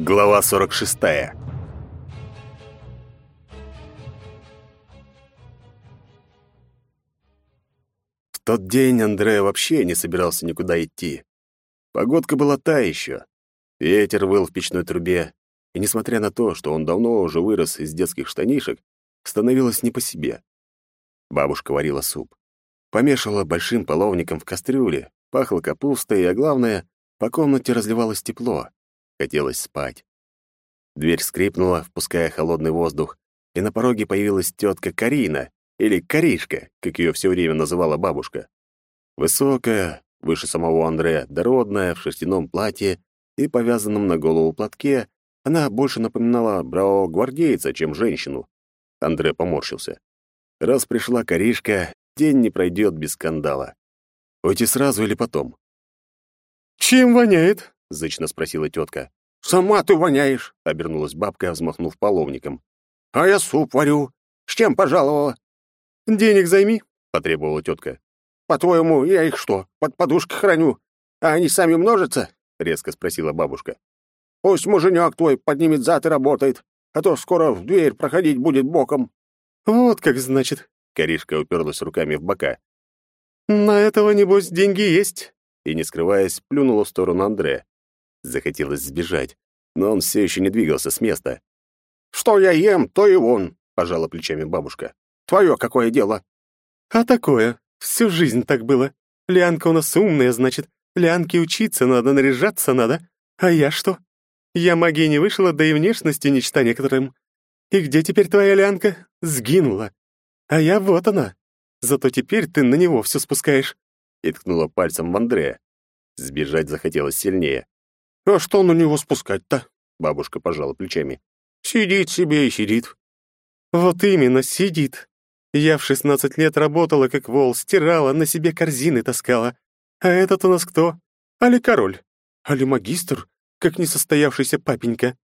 Глава 46. В тот день Андре вообще не собирался никуда идти. Погодка была та еще. Ветер выл в печной трубе, и, несмотря на то, что он давно уже вырос из детских штанишек, становилось не по себе. Бабушка варила суп. Помешивала большим половником в кастрюле, пахло капустой, а главное, по комнате разливалось тепло. Хотелось спать. Дверь скрипнула, впуская холодный воздух, и на пороге появилась тетка Карина, или Каришка, как ее все время называла бабушка. Высокая, выше самого Андрея, дородная, в шерстяном платье и повязанном на голову платке, она больше напоминала бравого гвардейца, чем женщину. Андре поморщился. Раз пришла Каришка, день не пройдет без скандала. Уйти сразу или потом? «Чем воняет?» — зычно спросила тетка. «Сама ты воняешь!» — обернулась бабка, взмахнув половником. «А я суп варю. С чем пожаловала?» «Денег займи», — потребовала тетка. «По-твоему, я их что, под подушкой храню? А они сами множатся?» — резко спросила бабушка. «Пусть муженек твой поднимет зад и работает, а то скоро в дверь проходить будет боком». «Вот как значит», — Коришка уперлась руками в бока. «На этого, небось, деньги есть?» И, не скрываясь, плюнула в сторону Андрея. Захотелось сбежать, но он все еще не двигался с места. «Что я ем, то и он», — пожала плечами бабушка. «Твое какое дело?» «А такое. Всю жизнь так было. Лянка у нас умная, значит. Лянке учиться надо, наряжаться надо. А я что? Я магии не вышла, да и внешности нечто некоторым. И где теперь твоя Лянка? Сгинула. А я вот она. Зато теперь ты на него все спускаешь». И ткнула пальцем в Андрея. Сбежать захотелось сильнее. «А что на него спускать-то?» Бабушка пожала плечами. «Сидит себе и сидит». «Вот именно, сидит. Я в шестнадцать лет работала, как вол, стирала, на себе корзины таскала. А этот у нас кто? Али король? Али магистр, как несостоявшийся папенька?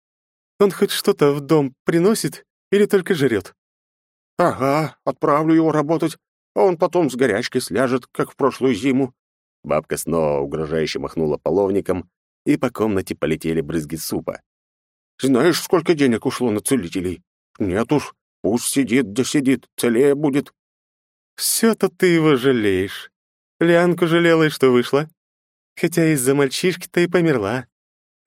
Он хоть что-то в дом приносит или только жрет?» «Ага, отправлю его работать, а он потом с горячкой сляжет, как в прошлую зиму». Бабка снова угрожающе махнула половником, и по комнате полетели брызги супа. «Знаешь, сколько денег ушло на целителей? Нет уж, пусть сидит, где сидит, целее будет». «Все-то ты его жалеешь. Лянку жалела и что вышла? Хотя из-за мальчишки-то и померла.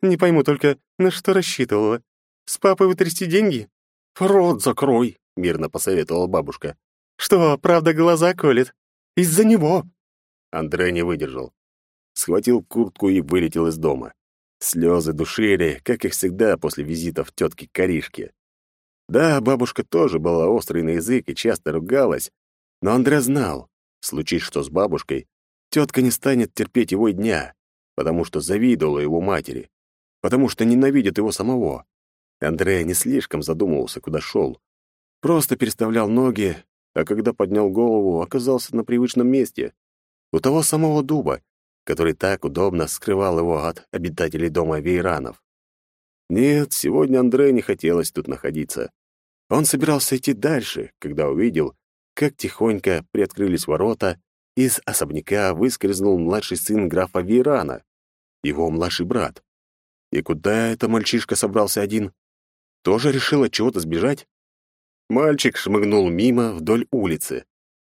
Не пойму только, на что рассчитывала. С папой вытрясти деньги?» «Рот закрой», — мирно посоветовала бабушка. «Что, правда, глаза колет? Из-за него?» Андрей не выдержал схватил куртку и вылетел из дома. Слезы душили, как и всегда после визитов тетки Коришки. Да, бабушка тоже была острой на язык и часто ругалась, но Андрей знал, случись что с бабушкой, тетка не станет терпеть его дня, потому что завидовала его матери, потому что ненавидит его самого. Андрей не слишком задумывался, куда шел. Просто переставлял ноги, а когда поднял голову, оказался на привычном месте. У того самого дуба, который так удобно скрывал его от обитателей дома Вейранов. Нет, сегодня Андре не хотелось тут находиться. Он собирался идти дальше, когда увидел, как тихонько приоткрылись ворота, из особняка выскользнул младший сын графа Вейрана, его младший брат. И куда это мальчишка собрался один? Тоже решил от чего-то сбежать? Мальчик шмыгнул мимо вдоль улицы.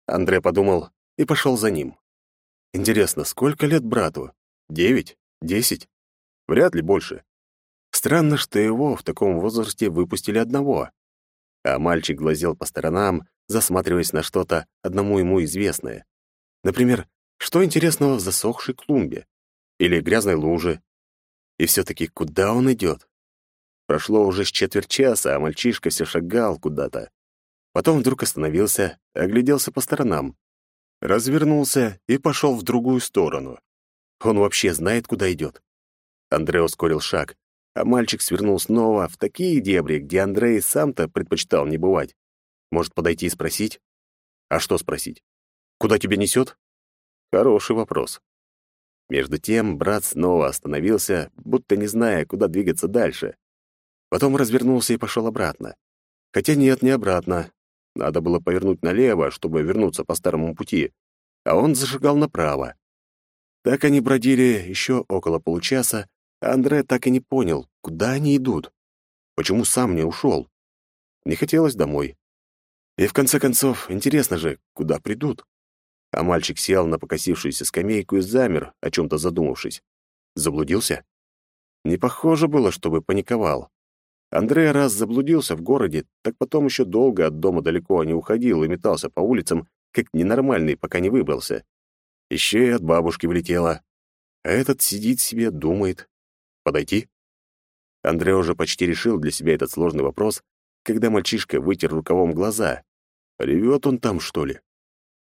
Андре подумал и пошел за ним. Интересно, сколько лет брату? Девять? Десять? Вряд ли больше. Странно, что его в таком возрасте выпустили одного. А мальчик глазел по сторонам, засматриваясь на что-то одному ему известное. Например, что интересного в засохшей клумбе? Или грязной луже? И все-таки куда он идет? Прошло уже с четверть часа, а мальчишка все шагал куда-то. Потом вдруг остановился, огляделся по сторонам развернулся и пошел в другую сторону. Он вообще знает, куда идет. Андрей ускорил шаг, а мальчик свернул снова в такие дебри, где Андрей сам-то предпочитал не бывать. Может, подойти и спросить? А что спросить? Куда тебя несет? Хороший вопрос. Между тем брат снова остановился, будто не зная, куда двигаться дальше. Потом развернулся и пошел обратно. Хотя нет, не обратно. Надо было повернуть налево, чтобы вернуться по старому пути, а он зашагал направо. Так они бродили еще около получаса, Андре так и не понял, куда они идут. Почему сам не ушел? Не хотелось домой. И в конце концов, интересно же, куда придут? А мальчик сел на покосившуюся скамейку и замер, о чем-то задумавшись. Заблудился? Не похоже было, чтобы паниковал. Андрей раз заблудился в городе, так потом еще долго от дома далеко не уходил и метался по улицам, как ненормальный, пока не выбрался. Еще и от бабушки влетело. А этот сидит себе, думает. Подойти? Андрей уже почти решил для себя этот сложный вопрос, когда мальчишка вытер рукавом глаза. Ревет он там, что ли?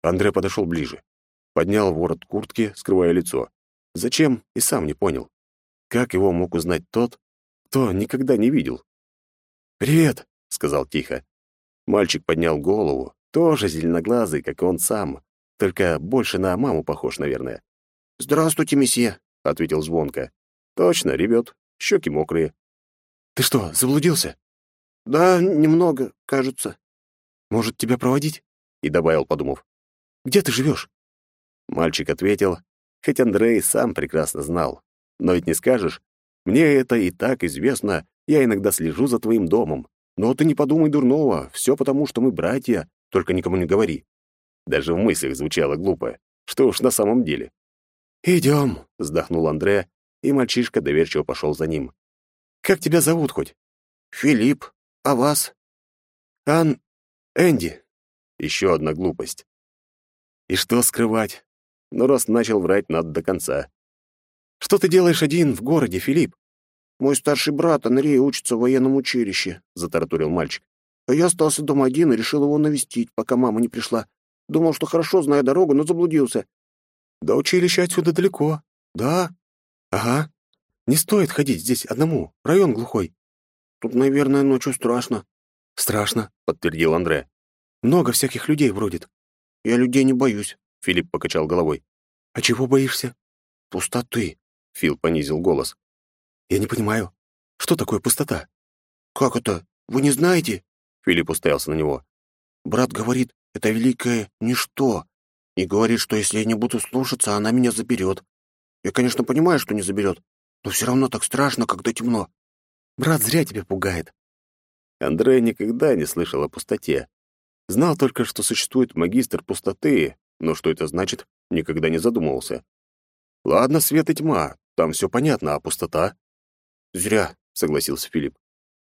Андрей подошел ближе. Поднял ворот куртки, скрывая лицо. Зачем, и сам не понял. Как его мог узнать тот, кто никогда не видел? «Привет», — сказал тихо. Мальчик поднял голову, тоже зеленоглазый, как и он сам, только больше на маму похож, наверное. «Здравствуйте, месье», — ответил звонко. «Точно, ребят, щеки мокрые». «Ты что, заблудился?» «Да, немного, кажется». «Может, тебя проводить?» И добавил, подумав. «Где ты живешь?» Мальчик ответил, хоть Андрей сам прекрасно знал. Но ведь не скажешь, мне это и так известно, я иногда слежу за твоим домом. Но ты не подумай дурного, все потому, что мы братья, только никому не говори. Даже в мыслях звучало глупо. Что уж на самом деле. «Идем», — вздохнул Андре, и мальчишка доверчиво пошел за ним. «Как тебя зовут хоть?» «Филипп. А вас?» «Ан... Энди». Еще одна глупость. И что скрывать? Но раз начал врать, надо до конца. «Что ты делаешь один в городе, Филипп?» «Мой старший брат Андрей учится в военном училище», — затараторил мальчик. «А я остался дома один и решил его навестить, пока мама не пришла. Думал, что хорошо знаю дорогу, но заблудился». «До училища отсюда далеко». «Да?» «Ага. Не стоит ходить здесь одному. Район глухой». «Тут, наверное, ночью страшно». «Страшно», — подтвердил Андре. «Много всяких людей бродит». «Я людей не боюсь», — Филипп покачал головой. «А чего боишься?» «Пустоты», — Фил понизил голос. «Я не понимаю, что такое пустота?» «Как это? Вы не знаете?» Филипп уставился на него. «Брат говорит, это великое ничто, и говорит, что если я не буду слушаться, она меня заберет. Я, конечно, понимаю, что не заберет, но все равно так страшно, когда темно. Брат зря тебя пугает». Андрей никогда не слышал о пустоте. Знал только, что существует магистр пустоты, но что это значит, никогда не задумывался. Ладно, свет и тьма, там все понятно, а пустота? Зря, согласился Филипп.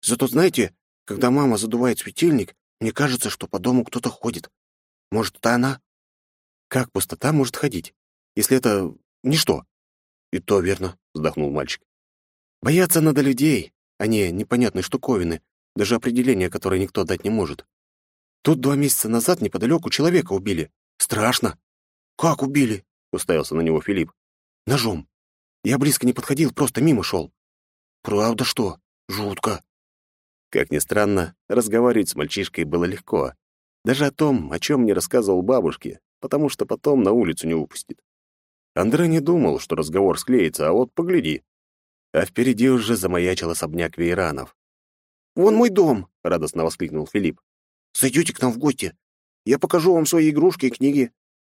Зато знаете, когда мама задувает светильник, мне кажется, что по дому кто-то ходит. Может, это она? Как пустота может ходить, если это ничто? И то верно, вздохнул мальчик. Бояться надо людей, а не непонятной штуковины, даже определения которое никто дать не может. Тут два месяца назад неподалеку человека убили. Страшно. Как убили? Уставился на него Филипп. Ножом. Я близко не подходил, просто мимо шел. Правда что? Жутко. Как ни странно, разговаривать с мальчишкой было легко. Даже о том, о чем мне рассказывал бабушке, потому что потом на улицу не выпустит. Андрей не думал, что разговор склеится, а вот погляди. А впереди уже замаячил особняк Вейранов. «Вон мой дом!» — радостно воскликнул Филипп. Зайдете к нам в гости. Я покажу вам свои игрушки и книги».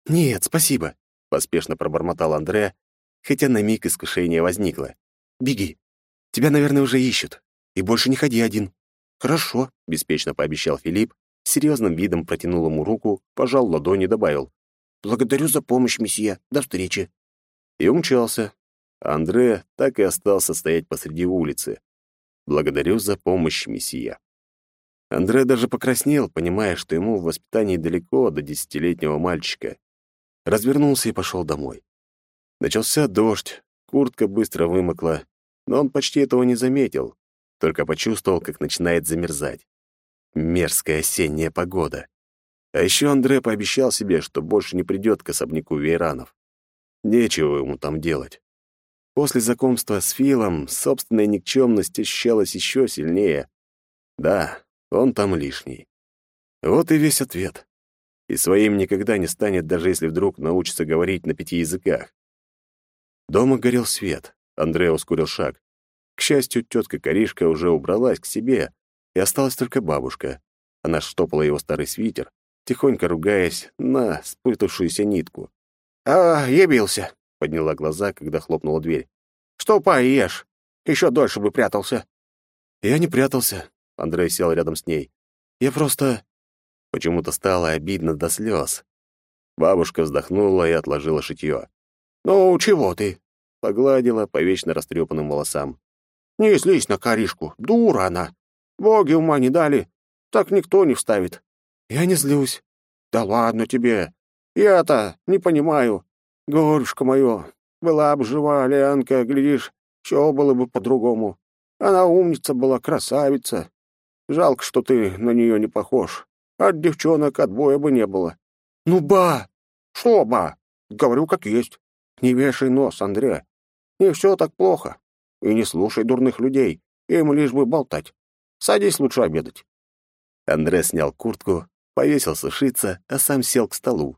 «Нет, спасибо», — поспешно пробормотал Андре, хотя на миг искушение возникло. «Беги. Тебя, наверное, уже ищут. И больше не ходи один». «Хорошо», — беспечно пообещал Филипп, серьезным видом протянул ему руку, пожал ладони и добавил. «Благодарю за помощь, месье. До встречи». И умчался. Андре так и остался стоять посреди улицы. «Благодарю за помощь, месье». Андре даже покраснел, понимая, что ему в воспитании далеко до десятилетнего мальчика. Развернулся и пошел домой. Начался дождь, куртка быстро вымокла, но он почти этого не заметил, только почувствовал, как начинает замерзать. Мерзкая осенняя погода. А еще Андре пообещал себе, что больше не придет к особняку Вейранов. Нечего ему там делать. После знакомства с Филом собственная никчемность ощущалась еще сильнее. Да, он там лишний. Вот и весь ответ. И своим никогда не станет, даже если вдруг научится говорить на пяти языках. Дома горел свет. Андрей ускорил шаг. К счастью, тетка Коришка уже убралась к себе, и осталась только бабушка. Она штопала его старый свитер, тихонько ругаясь на спутавшуюся нитку. «А, явился!» — подняла глаза, когда хлопнула дверь. «Что поешь?» Еще дольше бы прятался». «Я не прятался», — Андрей сел рядом с ней. «Я просто...» Почему-то стало обидно до слез. Бабушка вздохнула и отложила шитье. «Ну, чего ты?» — погладила по вечно растрепанным волосам. «Не слезь на коришку, дура она. Боги ума не дали, так никто не вставит». «Я не злюсь». «Да ладно тебе. Я-то не понимаю. Горюшка мое, была бы жива Леонка, глядишь, все было бы по-другому. Она умница была, красавица. Жалко, что ты на нее не похож. От девчонок отбоя бы не было. Ну, ба! Что, ба? Говорю, как есть. Не вешай нос, Андреа. Не все так плохо. И не слушай дурных людей. Им лишь бы болтать. Садись лучше обедать. Андре снял куртку, повесил сушиться, а сам сел к столу.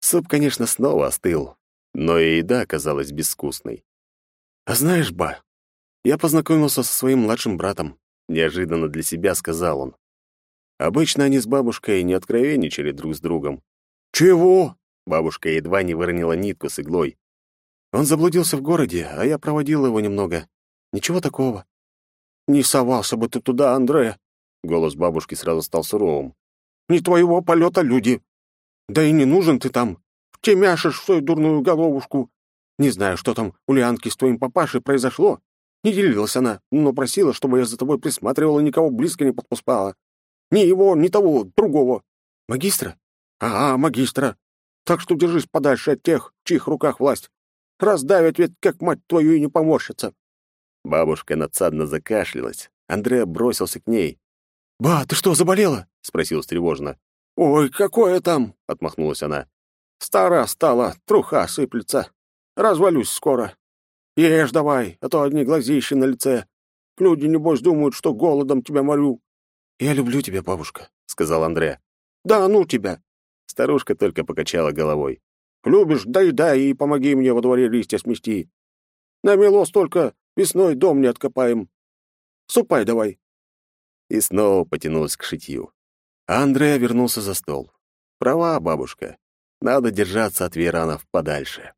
Суп, конечно, снова остыл, но и еда оказалась безвкусной. «А знаешь, ба, я познакомился со своим младшим братом», — неожиданно для себя сказал он. Обычно они с бабушкой не откровенничали друг с другом. «Чего?» — бабушка едва не выронила нитку с иглой. Он заблудился в городе, а я проводил его немного. Ничего такого. «Не совался бы ты туда, Андре!» Голос бабушки сразу стал суровым. «Не твоего полета люди. Да и не нужен ты там. Втемяшишь в свою дурную головушку. Не знаю, что там у Лианки с твоим папашей произошло. Не делилась она, но просила, чтобы я за тобой присматривала и никого близко не подпускала. Ни его, ни того, другого. Магистра? Ага, магистра. Так что держись подальше от тех, в чьих руках власть. Раздавят ведь, как мать твою, и не поморщится. Бабушка надсадно закашлялась. Андреа бросился к ней. «Ба, ты что, заболела?» — спросил встревоженно. «Ой, какое там!» — отмахнулась она. «Стара стала, труха сыплется. Развалюсь скоро. Ешь давай, а то одни глазищи на лице. Люди, небось, думают, что голодом тебя морю». «Я люблю тебя, бабушка», — сказал Андре. «Да ну тебя!» Старушка только покачала головой. «Любишь, доедай и помоги мне во дворе листья смести. Намело столько, весной дом не откопаем. Супай давай». И снова потянулась к шитью. А Андрея вернулся за стол. Права, бабушка. Надо держаться от Веранов подальше.